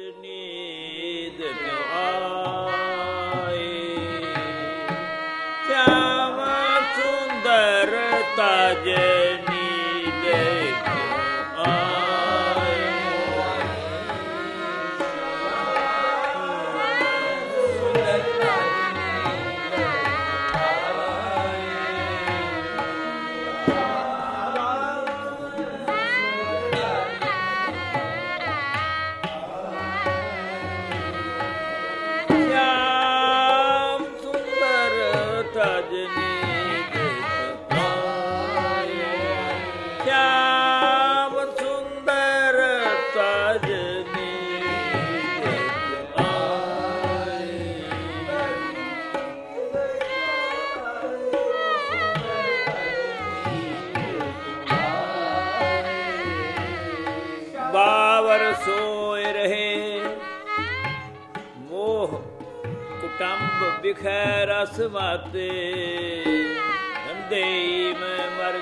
ਨੀਂਦ ਆਏ ਸ਼ਾਮ ਸੁੰਦਰ ਤਜ ਸੋਏ ਰਹੇ। ਮੋਹ ਕੁਟੰਬ ਬਿਖੈ ਰਸ ਮਾਤੇ ਨੰਦੇ ਮੈਂ ਮਰ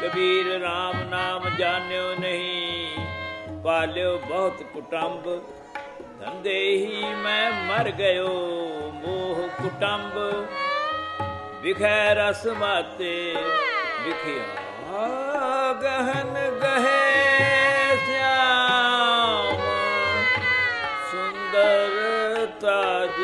ਕਬੀਰ RAM ਨਾਮ ਜਾਣਿਓ ਨਹੀਂ। ਪਾਲਿਓ ਬਹੁਤ ਕੁਟੰਬ ਧੰਦੇ ਹੀ ਮੈਂ ਮਰ ਗਇਓ। ਮੋਹ ਕੁਟੰਬ ਵਿਖੈ ਰਸ ਮਾਤੇ ਵਿਖਿਆ ਗਹਨ ਗਹੇ ਤਾਜ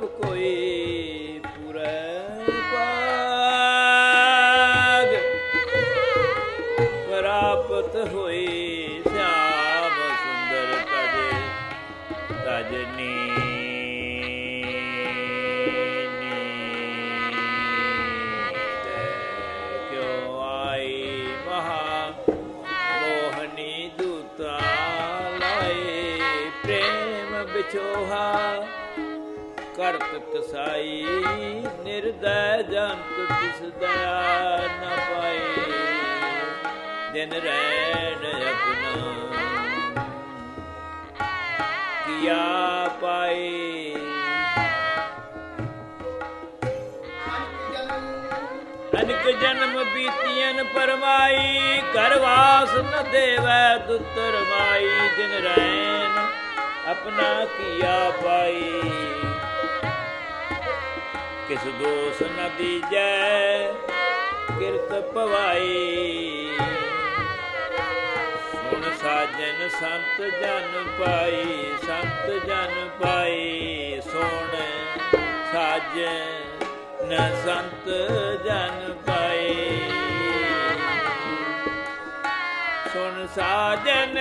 ਸਭ ਕੋਈ ਪੂਰੇ ਪਾਗ ਪ੍ਰਾਪਤ ਹੋਈ ਸਿਆਮ ਸੁੰਦਰ ਤਜ ਤਜਨੀ ਕਿਉ ਕਰਤ ਕਸਾਈ ਨਿਰਦੈ ਜੰਤ ਤਿਸ ਦਇਆ ਨ ਪਾਏ। ਦਿਨ ਰਹਿਣ ਆਪਣਾ ਕੀਆ ਪਾਏ। ਅਨਕ ਜਨਮ ਬੀਤੀਆਂ ਪਰਮਾਈ, ਘਰ ਵਾਸ ਨ ਦੇਵੈ ਦੁਤਰ ਮਾਈ ਦਿਨ ਰਹਿਣ ਆਪਣਾ ਕੀਆ ਪਾਈ ਕਿਸ ਦੋਸ ਨ ਦੀਜੈ? ਕਿਰਤ ਪਵਾਈ ਸੁਣ ਸਾਜਨ ਸੰਤ ਜਨ ਪਾਈ, ਸੰਤ ਜਨ ਪਾਈ। ਸੁਣ ਸਾਜਨ ਸੰਤ ਜਨ ਪਾਈ। ਸੁਣ ਸਾਜਨ